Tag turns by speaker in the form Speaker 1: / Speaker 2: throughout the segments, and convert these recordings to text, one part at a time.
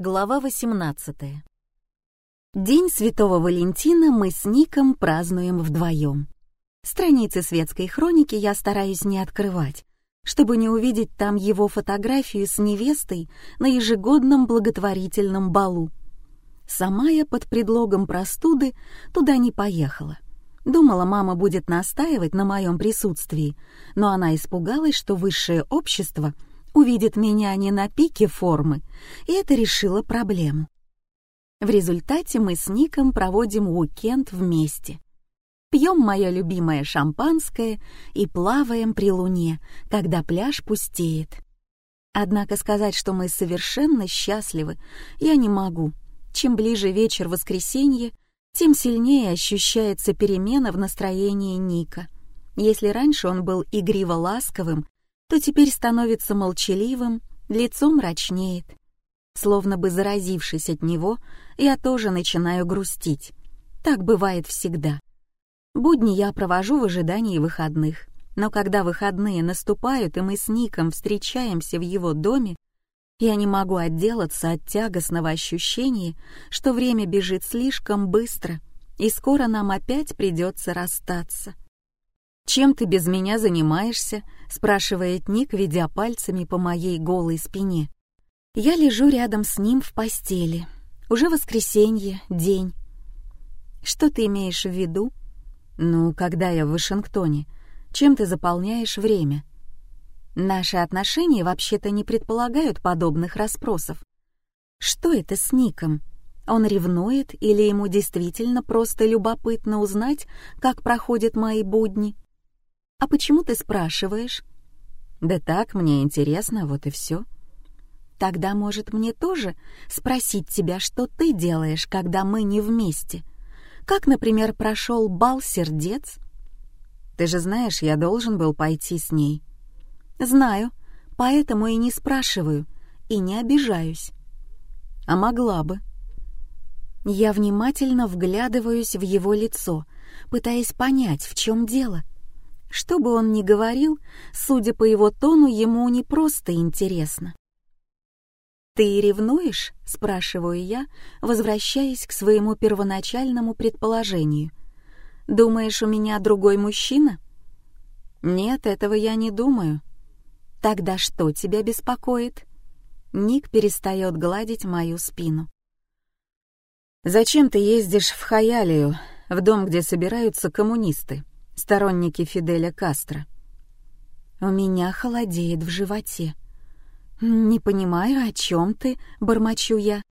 Speaker 1: Глава 18. День Святого Валентина мы с Ником празднуем вдвоем. Страницы светской хроники я стараюсь не открывать, чтобы не увидеть там его фотографию с невестой на ежегодном благотворительном балу. Сама я под предлогом простуды туда не поехала. Думала, мама будет настаивать на моем присутствии, но она испугалась, что высшее общество — увидит меня не на пике формы, и это решило проблему. В результате мы с Ником проводим уикенд вместе. Пьем мое любимое шампанское и плаваем при луне, когда пляж пустеет. Однако сказать, что мы совершенно счастливы, я не могу. Чем ближе вечер воскресенья, тем сильнее ощущается перемена в настроении Ника. Если раньше он был игриво ласковым то теперь становится молчаливым, лицо мрачнеет. Словно бы заразившись от него, я тоже начинаю грустить. Так бывает всегда. Будни я провожу в ожидании выходных, но когда выходные наступают и мы с Ником встречаемся в его доме, я не могу отделаться от тягостного ощущения, что время бежит слишком быстро, и скоро нам опять придется расстаться. «Чем ты без меня занимаешься?» — спрашивает Ник, ведя пальцами по моей голой спине. Я лежу рядом с ним в постели. Уже воскресенье, день. Что ты имеешь в виду? Ну, когда я в Вашингтоне. Чем ты заполняешь время? Наши отношения вообще-то не предполагают подобных расспросов. Что это с Ником? Он ревнует или ему действительно просто любопытно узнать, как проходят мои будни? «А почему ты спрашиваешь?» «Да так, мне интересно, вот и все». «Тогда, может, мне тоже спросить тебя, что ты делаешь, когда мы не вместе? Как, например, прошел бал сердец?» «Ты же знаешь, я должен был пойти с ней». «Знаю, поэтому и не спрашиваю, и не обижаюсь». «А могла бы». Я внимательно вглядываюсь в его лицо, пытаясь понять, в чем дело — что бы он ни говорил, судя по его тону, ему не просто интересно. «Ты ревнуешь?» — спрашиваю я, возвращаясь к своему первоначальному предположению. «Думаешь, у меня другой мужчина?» «Нет, этого я не думаю». «Тогда что тебя беспокоит?» Ник перестает гладить мою спину. «Зачем ты ездишь в Хаялию, в дом, где собираются коммунисты?» Сторонники Фиделя Кастро. У меня холодеет в животе. «Не понимаю, о чем ты?» — бормочу я.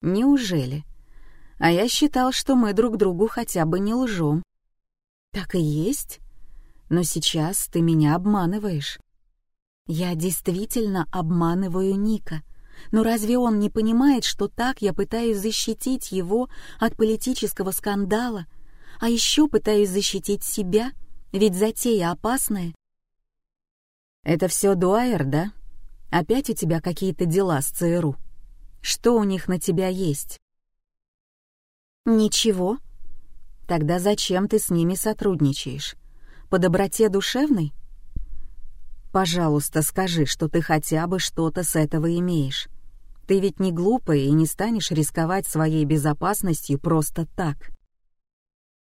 Speaker 1: «Неужели? А я считал, что мы друг другу хотя бы не лжем». «Так и есть. Но сейчас ты меня обманываешь». «Я действительно обманываю Ника. Но разве он не понимает, что так я пытаюсь защитить его от политического скандала, а еще пытаюсь защитить себя, ведь затея опасная. Это все Дуайер, да? Опять у тебя какие-то дела с ЦРУ? Что у них на тебя есть? Ничего. Тогда зачем ты с ними сотрудничаешь? По доброте душевной? Пожалуйста, скажи, что ты хотя бы что-то с этого имеешь. Ты ведь не глупая и не станешь рисковать своей безопасностью просто так.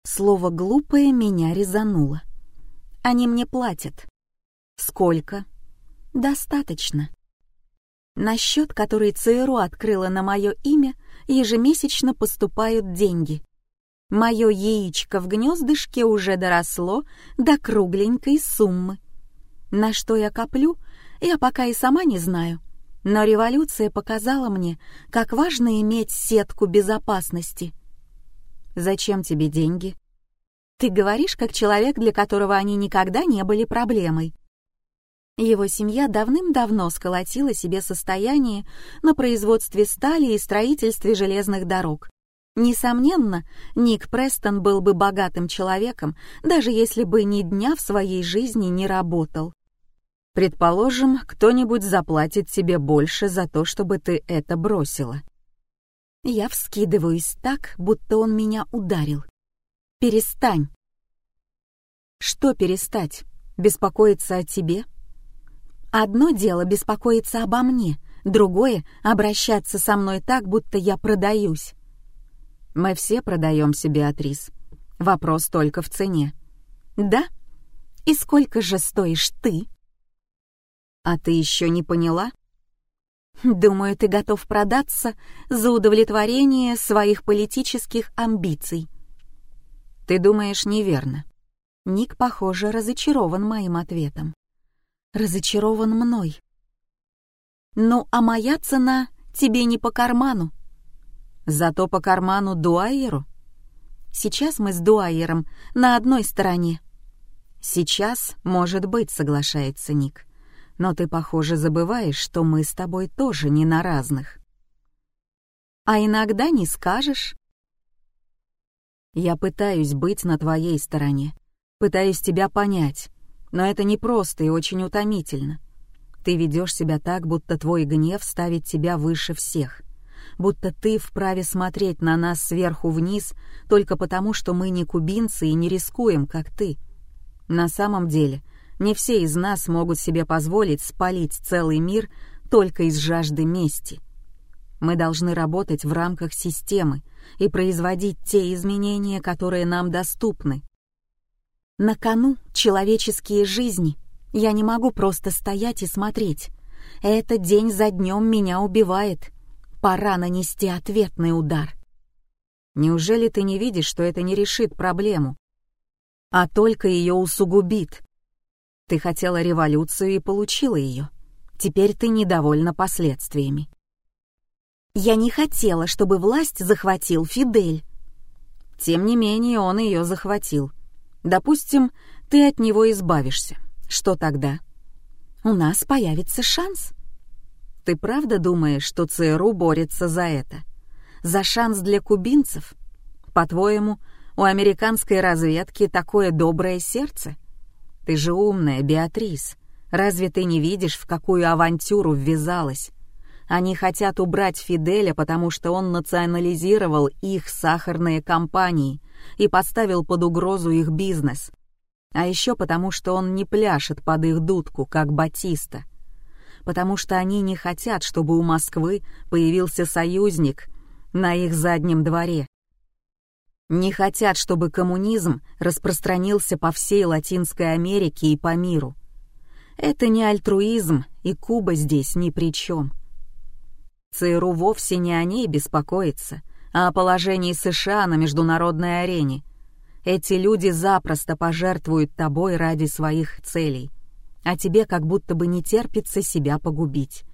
Speaker 1: Слово «глупое» меня резануло. Они мне платят. Сколько? Достаточно. На счет, который ЦРУ открыла на мое имя, ежемесячно поступают деньги. Мое яичко в гнездышке уже доросло до кругленькой суммы. На что я коплю, я пока и сама не знаю. Но революция показала мне, как важно иметь сетку безопасности — Зачем тебе деньги? Ты говоришь, как человек, для которого они никогда не были проблемой. Его семья давным-давно сколотила себе состояние на производстве стали и строительстве железных дорог. Несомненно, Ник Престон был бы богатым человеком, даже если бы ни дня в своей жизни не работал. Предположим, кто-нибудь заплатит тебе больше за то, чтобы ты это бросила. Я вскидываюсь так, будто он меня ударил. «Перестань!» «Что перестать? Беспокоиться о тебе?» «Одно дело беспокоиться обо мне, Другое — обращаться со мной так, будто я продаюсь. Мы все продаемся, Беатрис. Вопрос только в цене. Да? И сколько же стоишь ты? А ты еще не поняла? Думаю, ты готов продаться за удовлетворение своих политических амбиций. Ты думаешь неверно. Ник, похоже, разочарован моим ответом. Разочарован мной. Ну, а моя цена тебе не по карману. Зато по карману Дуайеру. Сейчас мы с Дуайером на одной стороне. Сейчас, может быть, соглашается Ник. Но ты, похоже, забываешь, что мы с тобой тоже не на разных. А иногда не скажешь. Я пытаюсь быть на твоей стороне, пытаюсь тебя понять, но это непросто и очень утомительно. Ты ведешь себя так, будто твой гнев ставит тебя выше всех, будто ты вправе смотреть на нас сверху вниз только потому, что мы не кубинцы и не рискуем, как ты. На самом деле, не все из нас могут себе позволить спалить целый мир только из жажды мести. Мы должны работать в рамках системы и производить те изменения, которые нам доступны. На кону человеческие жизни — я не могу просто стоять и смотреть. Это день за днем меня убивает. Пора нанести ответный удар. Неужели ты не видишь, что это не решит проблему, а только ее усугубит? Ты хотела революцию и получила ее. Теперь ты недовольна последствиями. Я не хотела, чтобы власть захватил Фидель. Тем не менее, он ее захватил. Допустим, ты от него избавишься. Что тогда? У нас появится шанс. Ты правда думаешь, что ЦРУ борется за это? За шанс для кубинцев? По-твоему, у американской разведки такое доброе сердце? Ты же умная, Беатрис. Разве ты не видишь, в какую авантюру ввязалась? Они хотят убрать Фиделя, потому что он национализировал их сахарные компании и поставил под угрозу их бизнес. А еще потому, что он не пляшет под их дудку, как Батиста. Потому что они не хотят, чтобы у Москвы появился союзник на их заднем дворе. Не хотят, чтобы коммунизм распространился по всей Латинской Америке и по миру. Это не альтруизм, и Куба здесь ни при чем. ЦРУ вовсе не о ней беспокоится, а о положении США на международной арене — эти люди запросто пожертвуют тобой ради своих целей, а тебе как будто бы не терпится себя погубить.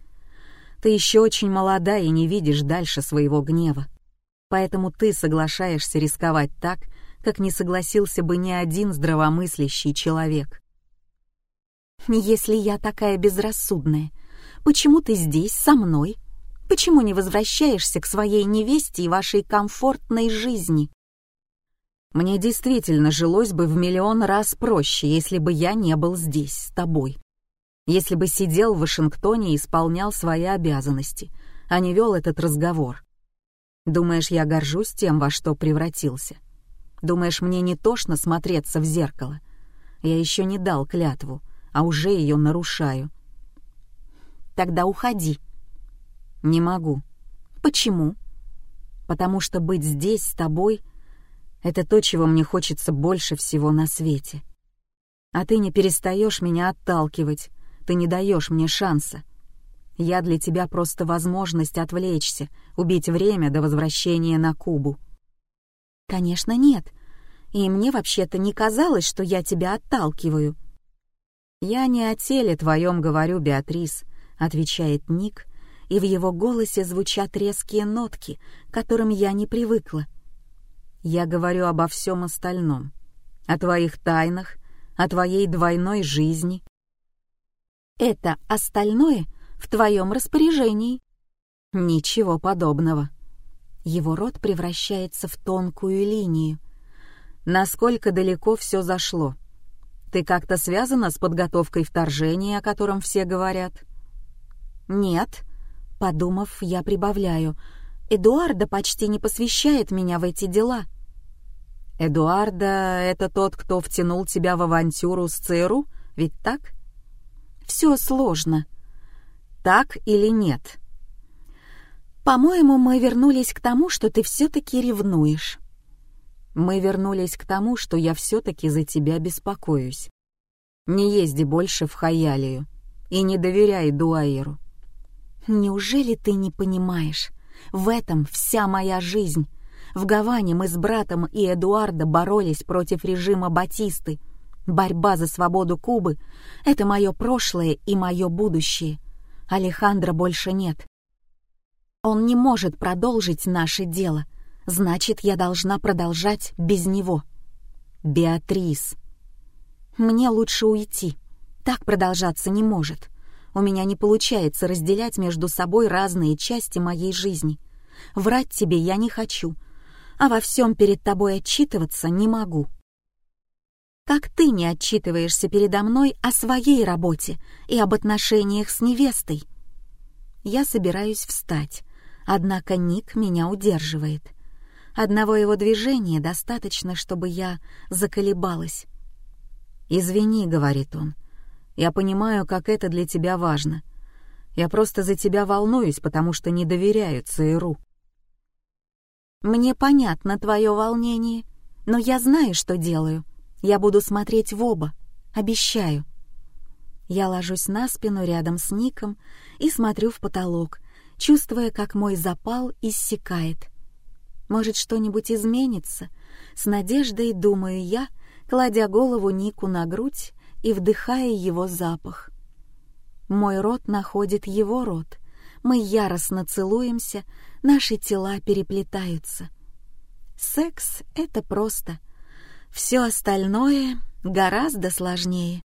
Speaker 1: Ты еще очень молода и не видишь дальше своего гнева. Поэтому ты соглашаешься рисковать так, как не согласился бы ни один здравомыслящий человек. «Если я такая безрассудная, почему ты здесь со мной? Почему не возвращаешься к своей невесте и вашей комфортной жизни?» Мне действительно жилось бы в миллион раз проще, если бы я не был здесь, с тобой. Если бы сидел в Вашингтоне и исполнял свои обязанности, а не вел этот разговор. Думаешь, я горжусь тем, во что превратился? Думаешь, мне не тошно смотреться в зеркало? Я еще не дал клятву, а уже ее нарушаю. Тогда уходи. Не могу. Почему? Потому что быть здесь с тобой — это то, чего мне хочется больше всего на свете. А ты не перестаешь меня отталкивать, ты не даешь мне шанса. Я для тебя просто возможность отвлечься, убить время до возвращения на Кубу. Конечно, нет. И мне вообще-то не казалось, что я тебя отталкиваю. Я не о теле твоем говорю, Беатрис, отвечает Ник, и в его голосе звучат резкие нотки, к которым я не привыкла. Я говорю обо всем остальном. О твоих тайнах, о твоей двойной жизни. Это остальное в твоем распоряжении. Ничего подобного. Его рот превращается в тонкую линию. Насколько далеко все зашло? Ты как-то связана с подготовкой вторжения, о котором все говорят? Нет. Подумав, я прибавляю. Эдуарда почти не посвящает меня в эти дела. — Эдуарда — это тот, кто втянул тебя в авантюру с ЦРУ, ведь так? Все сложно. Так или нет? По-моему, мы вернулись к тому, что ты все-таки ревнуешь. Мы вернулись к тому, что я все-таки за тебя беспокоюсь. Не езди больше в Хаялию и не доверяй Дуаиру. Неужели ты не понимаешь? В этом вся моя жизнь. В Гаване мы с братом и Эдуардо боролись против режима Батисты. Борьба за свободу Кубы — это мое прошлое и мое будущее. Алехандро больше нет. Он не может продолжить наше дело. Значит, я должна продолжать без него. Беатрис. Мне лучше уйти. Так продолжаться не может. У меня не получается разделять между собой разные части моей жизни. Врать тебе я не хочу, а во всем перед тобой отчитываться не могу. Как ты не отчитываешься передо мной о своей работе и об отношениях с невестой? Я собираюсь встать, однако Ник меня удерживает. Одного его движения достаточно, чтобы я заколебалась. «Извини», — говорит он, — «я понимаю, как это для тебя важно. Я просто за тебя волнуюсь, потому что не доверяю ЦРУ». «Мне понятно твое волнение, но я знаю, что делаю», я буду смотреть в оба, обещаю. Я ложусь на спину рядом с Ником и смотрю в потолок, чувствуя, как мой запал иссякает. Может, что-нибудь изменится? С надеждой думаю я, кладя голову Нику на грудь и вдыхая его запах. Мой рот находит его рот. Мы яростно целуемся, наши тела переплетаются. Секс — это просто — все остальное гораздо сложнее.